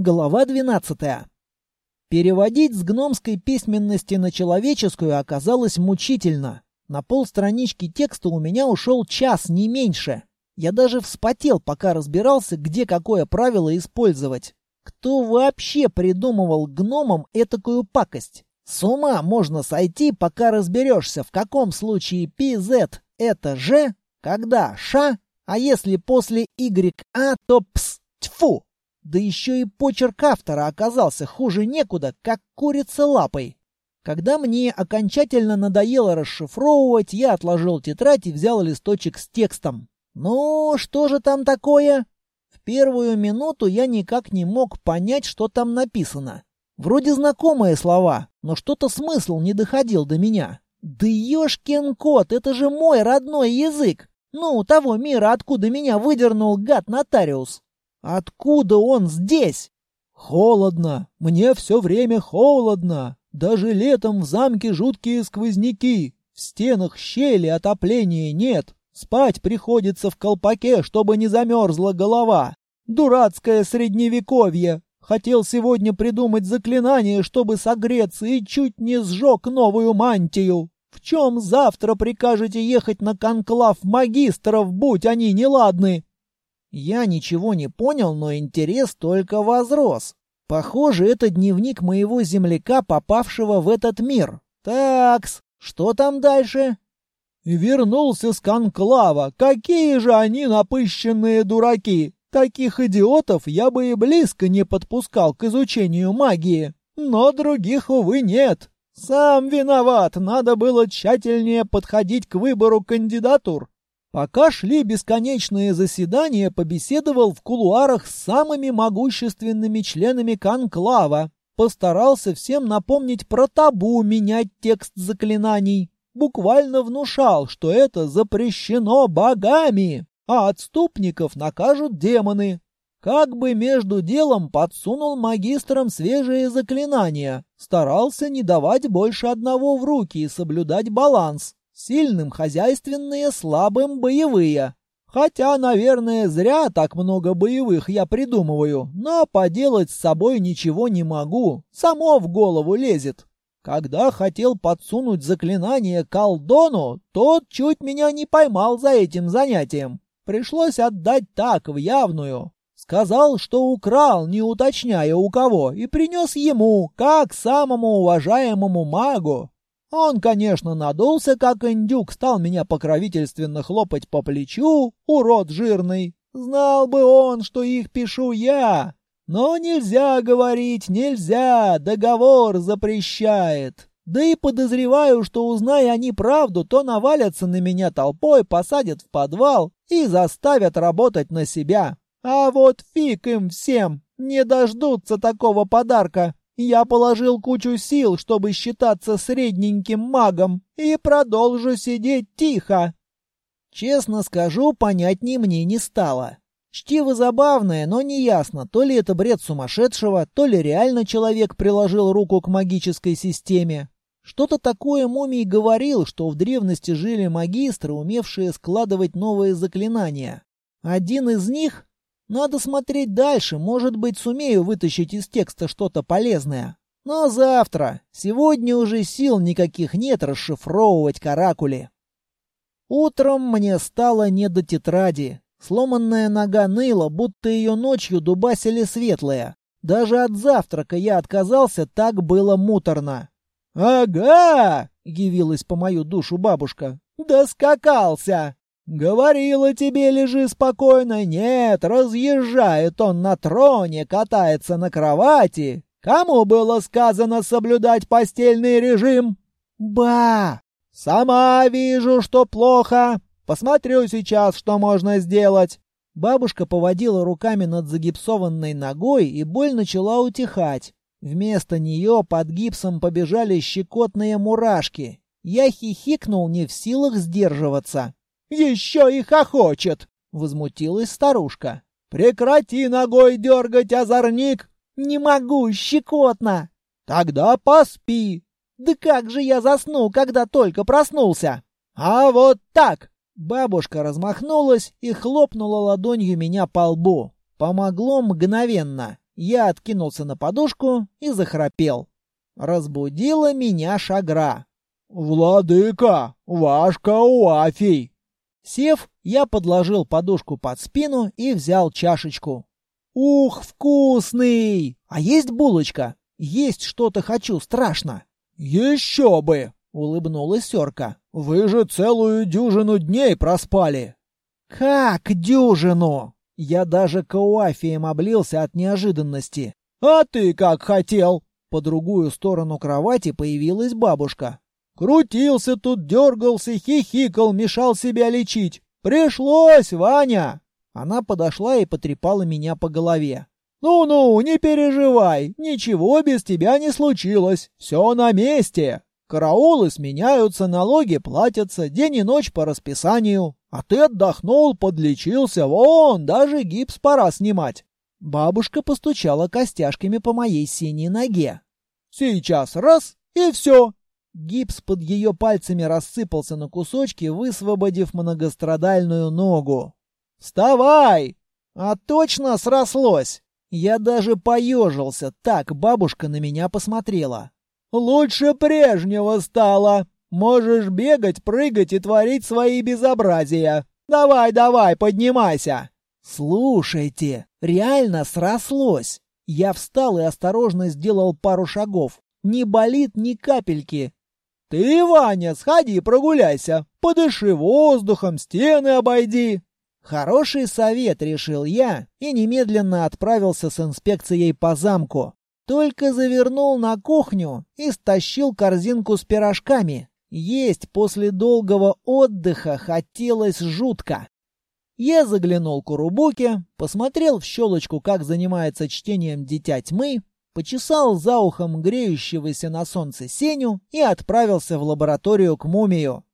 Глава 12. Переводить с гномской письменности на человеческую оказалось мучительно. На полстранички текста у меня ушел час, не меньше. Я даже вспотел, пока разбирался, где какое правило использовать. Кто вообще придумывал гномам этакую пакость? С ума можно сойти, пока разберешься, в каком случае PZ это Ж, когда Ш, а если после YA, то ПС, тьфу. Да еще и почерк автора оказался хуже некуда, как курица лапой. Когда мне окончательно надоело расшифровывать, я отложил тетрадь и взял листочек с текстом. Ну, что же там такое? В первую минуту я никак не мог понять, что там написано. Вроде знакомые слова, но что-то смысл не доходил до меня. Да ёшкин кот, это же мой родной язык! Ну, того мира, откуда меня выдернул гад-нотариус. Откуда он здесь? Холодно. Мне все время холодно. Даже летом в замке жуткие сквозняки. В стенах щели отопления нет. Спать приходится в колпаке, чтобы не замерзла голова. Дурацкое средневековье. Хотел сегодня придумать заклинание, чтобы согреться, и чуть не сжег новую мантию. В чем завтра прикажете ехать на конклав магистров, будь они неладны? Я ничего не понял, но интерес только возрос. Похоже, это дневник моего земляка, попавшего в этот мир. Такс, что там дальше? Вернулся с конклава. Какие же они напыщенные дураки! Таких идиотов я бы и близко не подпускал к изучению магии. Но других, увы, нет. Сам виноват, надо было тщательнее подходить к выбору кандидатур. Пока шли бесконечные заседания, побеседовал в кулуарах с самыми могущественными членами конклава. Постарался всем напомнить про табу менять текст заклинаний. Буквально внушал, что это запрещено богами, а отступников накажут демоны. Как бы между делом подсунул магистрам свежие заклинания. Старался не давать больше одного в руки и соблюдать баланс. Сильным хозяйственные, слабым боевые. Хотя, наверное, зря так много боевых я придумываю, но поделать с собой ничего не могу. Само в голову лезет. Когда хотел подсунуть заклинание колдону, тот чуть меня не поймал за этим занятием. Пришлось отдать так, в явную. Сказал, что украл, не уточняя у кого, и принес ему, как самому уважаемому магу. Он, конечно, надулся, как индюк, стал меня покровительственно хлопать по плечу, урод жирный. Знал бы он, что их пишу я. Но нельзя говорить, нельзя, договор запрещает. Да и подозреваю, что узная они правду, то навалятся на меня толпой, посадят в подвал и заставят работать на себя. А вот фиг им всем, не дождутся такого подарка. Я положил кучу сил, чтобы считаться средненьким магом, и продолжу сидеть тихо. Честно скажу, понятней мне не стало. Чтиво забавное, но неясно, то ли это бред сумасшедшего, то ли реально человек приложил руку к магической системе. Что-то такое Мумий говорил, что в древности жили магистры, умевшие складывать новые заклинания. Один из них надо смотреть дальше, может быть, сумею вытащить из текста что-то полезное. Но завтра. Сегодня уже сил никаких нет расшифровывать каракули. Утром мне стало не до тетради. Сломанная нога ныла, будто ее ночью дубасили светлые. Даже от завтрака я отказался, так было муторно. «Ага!» — явилась по мою душу бабушка. «Доскакался!» «Говорила тебе, лежи спокойно. Нет, разъезжает он на троне, катается на кровати. Кому было сказано соблюдать постельный режим?» «Ба! Сама вижу, что плохо. Посмотрю сейчас, что можно сделать». Бабушка поводила руками над загипсованной ногой, и боль начала утихать. Вместо нее под гипсом побежали щекотные мурашки. Я хихикнул, не в силах сдерживаться. Еще и хохочет!» — возмутилась старушка. «Прекрати ногой дергать, озорник!» «Не могу, щекотно!» «Тогда поспи!» «Да как же я засну, когда только проснулся?» «А вот так!» Бабушка размахнулась и хлопнула ладонью меня по лбу. Помогло мгновенно. Я откинулся на подушку и захрапел. Разбудила меня шагра. «Владыка, ваш Кауафий!» Сев, я подложил подушку под спину и взял чашечку. «Ух, вкусный! А есть булочка? Есть что-то хочу, страшно!» «Еще бы!» — улыбнулась Сёрка. «Вы же целую дюжину дней проспали!» «Как дюжину?» Я даже кауафием облился от неожиданности. «А ты как хотел?» По другую сторону кровати появилась бабушка. «Крутился тут, дергался, хихикал, мешал себя лечить. Пришлось, Ваня!» Она подошла и потрепала меня по голове. «Ну-ну, не переживай, ничего без тебя не случилось, все на месте. Караулы сменяются, налоги платятся, день и ночь по расписанию. А ты отдохнул, подлечился, вон, даже гипс пора снимать». Бабушка постучала костяшками по моей синей ноге. «Сейчас раз, и все». Гипс под ее пальцами рассыпался на кусочки, высвободив многострадальную ногу. «Вставай!» «А точно срослось!» Я даже поежился, так бабушка на меня посмотрела. «Лучше прежнего стало. Можешь бегать, прыгать и творить свои безобразия. Давай, давай, поднимайся!» «Слушайте, реально срослось!» Я встал и осторожно сделал пару шагов. Не болит ни капельки. «Ты, Ваня, сходи прогуляйся, подыши воздухом, стены обойди!» Хороший совет, решил я, и немедленно отправился с инспекцией по замку. Только завернул на кухню и стащил корзинку с пирожками. Есть после долгого отдыха хотелось жутко. Я заглянул к Урубуке, посмотрел в щелочку, как занимается чтением Дитя Тьмы, почесал за ухом греющегося на солнце Сеню и отправился в лабораторию к мумию.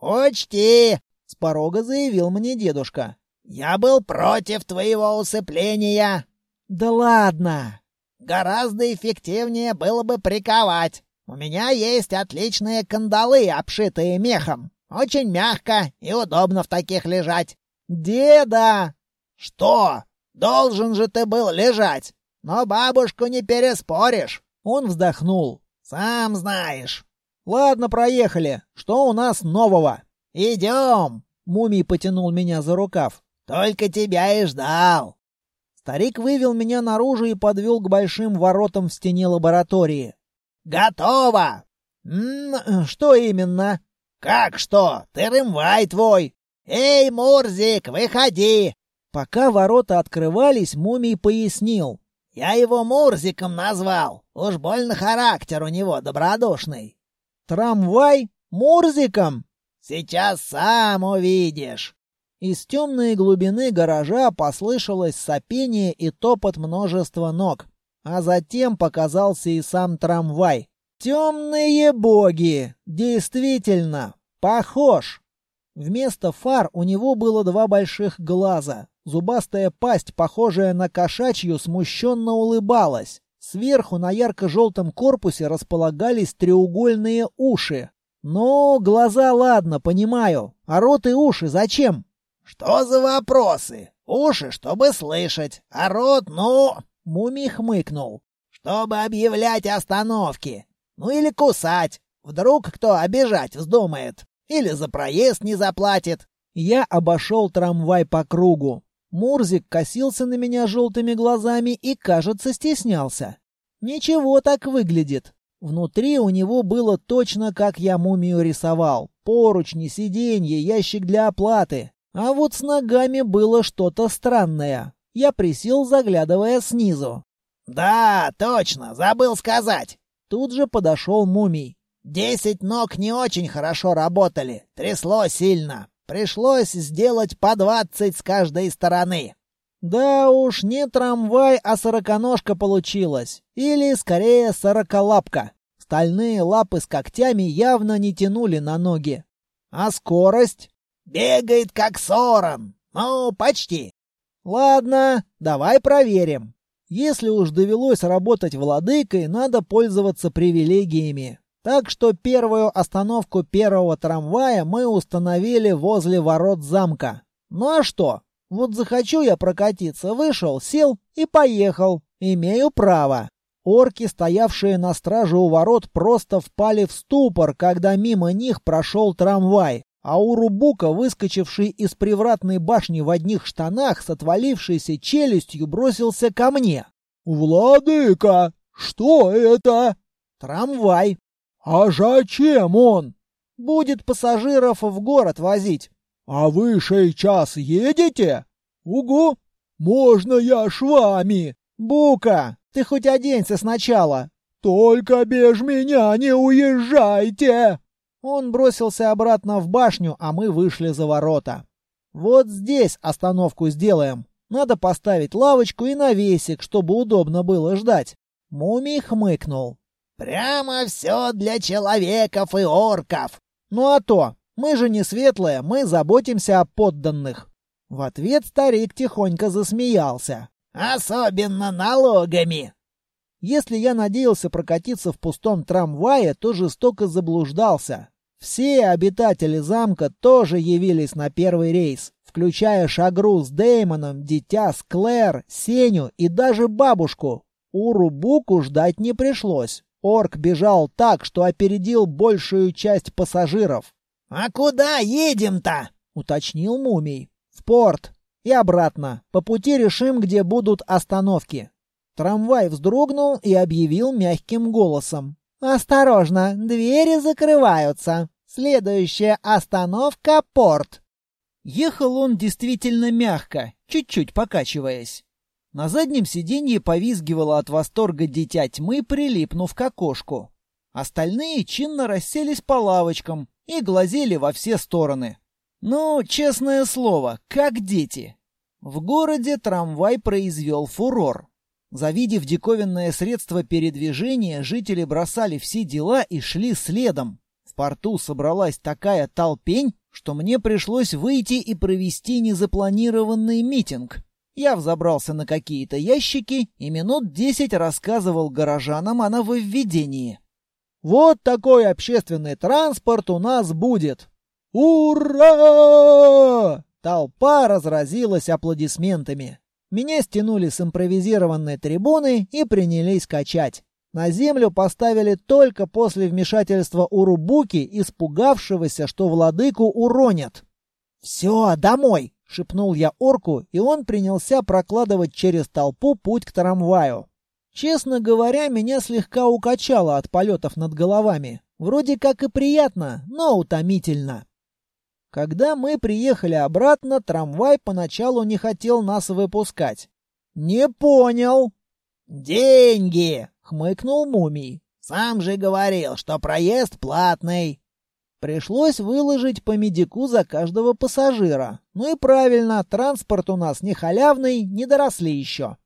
«Учти, с порога заявил мне дедушка. «Я был против твоего усыпления». «Да ладно!» «Гораздо эффективнее было бы приковать. У меня есть отличные кандалы, обшитые мехом. Очень мягко и удобно в таких лежать». «Деда!» «Что? Должен же ты был лежать. Но бабушку не переспоришь». Он вздохнул. «Сам знаешь». «Ладно, проехали. Что у нас нового?» «Идем!» — Мумий потянул меня за рукав. «Только тебя и ждал!» Старик вывел меня наружу и подвел к большим воротам в стене лаборатории. «Готово!» «М что именно?» «Как что? Ты рымвай твой! Эй, Мурзик, выходи!» Пока ворота открывались, Мумий пояснил. «Я его Мурзиком назвал. Уж больно характер у него добродушный». «Трамвай? Мурзиком?» Сейчас сам увидишь. Из темной глубины гаража послышалось сопение и топот множества ног. А затем показался и сам трамвай. Темные боги! Действительно, похож! Вместо фар у него было два больших глаза. Зубастая пасть, похожая на кошачью, смущенно улыбалась. Сверху на ярко-желтом корпусе располагались треугольные уши, «Ну, глаза ладно, понимаю. А рот и уши зачем?» «Что за вопросы? Уши, чтобы слышать, а рот, ну...» Мумий хмыкнул. «Чтобы объявлять остановки. Ну или кусать. Вдруг кто обижать вздумает. Или за проезд не заплатит». Я обошел трамвай по кругу. Мурзик косился на меня желтыми глазами и, кажется, стеснялся. Ничего так выглядит. Внутри у него было точно, как я мумию рисовал. Поручни, сиденье, ящик для оплаты. А вот с ногами было что-то странное. Я присел, заглядывая снизу. «Да, точно, забыл сказать». Тут же подошел мумий. «Десять ног не очень хорошо работали, трясло сильно. Пришлось сделать по двадцать с каждой стороны». Да уж, не трамвай, а сороконожка получилась. Или, скорее, сороколапка. Стальные лапы с когтями явно не тянули на ноги. А скорость? Бегает, как сорон. Ну, почти. Ладно, давай проверим. Если уж довелось работать владыкой, надо пользоваться привилегиями. Так что первую остановку первого трамвая мы установили возле ворот замка. Ну а что? Вот захочу я прокатиться, вышел, сел и поехал. Имею право. Орки, стоявшие на страже у ворот, просто впали в ступор, когда мимо них прошел трамвай, а Урубука, выскочивший из привратной башни в одних штанах с отвалившейся челюстью, бросился ко мне. «Владыка, что это?» «Трамвай». «А зачем он?» «Будет пассажиров в город возить». «А вы сейчас едете?» «Угу». «Можно я с вами?» «Бука, ты хоть оденься сначала». «Только без меня не уезжайте!» Он бросился обратно в башню, а мы вышли за ворота. «Вот здесь остановку сделаем. Надо поставить лавочку и навесик, чтобы удобно было ждать». Мумий хмыкнул. «Прямо все для человеков и орков». «Ну а то, мы же не светлые, мы заботимся о подданных». В ответ старик тихонько засмеялся. «Особенно налогами». Если я надеялся прокатиться в пустом трамвае, то жестоко заблуждался. Все обитатели замка тоже явились на первый рейс, включая Шагру с Деймоном, Дитя с Клэр, Сеню и даже бабушку. Урубуку ждать не пришлось. Орк бежал так, что опередил большую часть пассажиров. «А куда едем-то?» — уточнил Мумий. «В порт. И обратно. По пути решим, где будут остановки». Трамвай вздрогнул и объявил мягким голосом. «Осторожно, двери закрываются. Следующая остановка — порт». Ехал он действительно мягко, чуть-чуть покачиваясь. На заднем сиденье повизгивало от восторга дитя тьмы, прилипнув к окошку. Остальные чинно расселись по лавочкам и глазели во все стороны. Ну, честное слово, как дети. В городе трамвай произвел фурор. Завидев диковинное средство передвижения, жители бросали все дела и шли следом. В порту собралась такая толпень, что мне пришлось выйти и провести незапланированный митинг. Я взобрался на какие-то ящики и минут десять рассказывал горожанам о нововведении. «Вот такой общественный транспорт у нас будет!» «Ура!» Толпа разразилась аплодисментами. Меня стянули с импровизированной трибуны и принялись качать. На землю поставили только после вмешательства Урубуки, испугавшегося, что владыку уронят. «Все, домой!» — шепнул я орку, и он принялся прокладывать через толпу путь к трамваю. Честно говоря, меня слегка укачало от полетов над головами. Вроде как и приятно, но утомительно. Когда мы приехали обратно, трамвай поначалу не хотел нас выпускать. «Не понял». «Деньги!» — хмыкнул Мумий. «Сам же говорил, что проезд платный». Пришлось выложить по медику за каждого пассажира. Ну и правильно, транспорт у нас не халявный, не доросли еще.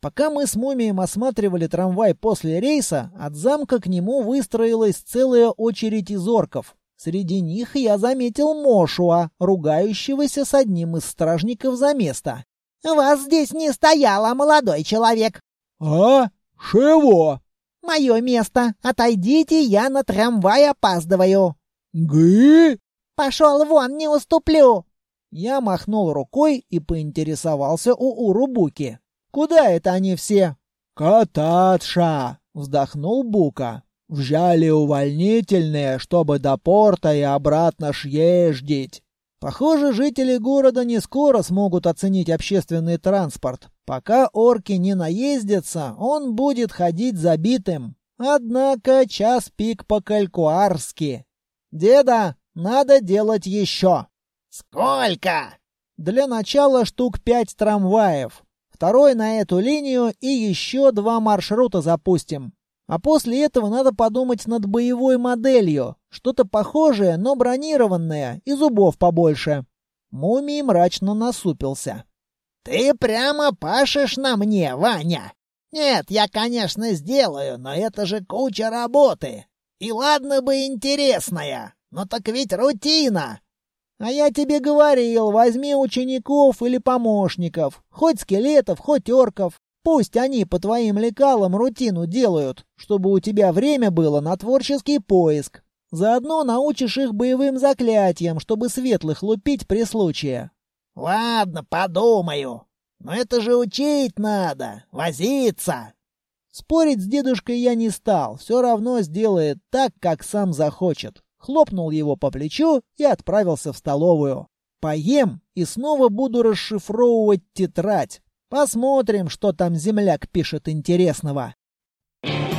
Пока мы с Мумием осматривали трамвай после рейса, от замка к нему выстроилась целая очередь из орков. Среди них я заметил Мошуа, ругающегося с одним из стражников за место. «Вас здесь не стояло, молодой человек!» «А? Чего?» «Мое место. Отойдите, я на трамвай опаздываю». «Гы?» «Пошел вон, не уступлю!» Я махнул рукой и поинтересовался у Урубуки. «Куда это они все?» «Кататься!» — вздохнул Бука. Взяли увольнительные, чтобы до порта и обратно съездить. Похоже, жители города не скоро смогут оценить общественный транспорт. Пока орки не наездятся, он будет ходить забитым. Однако час пик по-калькуарски. Деда, надо делать еще. Сколько? Для начала штук пять трамваев. Второй на эту линию и еще два маршрута запустим. А после этого надо подумать над боевой моделью. Что-то похожее, но бронированное, и зубов побольше. Мумий мрачно насупился. «Ты прямо пашешь на мне, Ваня! Нет, я, конечно, сделаю, но это же куча работы. И ладно бы интересная, но так ведь рутина!» «А я тебе говорил, возьми учеников или помощников, хоть скелетов, хоть орков. Пусть они по твоим лекалам рутину делают, чтобы у тебя время было на творческий поиск. Заодно научишь их боевым заклятиям, чтобы светлых лупить при случае. Ладно, подумаю. Но это же учить надо, возиться. Спорить с дедушкой я не стал, все равно сделает так, как сам захочет. Хлопнул его по плечу и отправился в столовую. Поем и снова буду расшифровывать тетрадь. Посмотрим, что там земляк пишет интересного. Thank.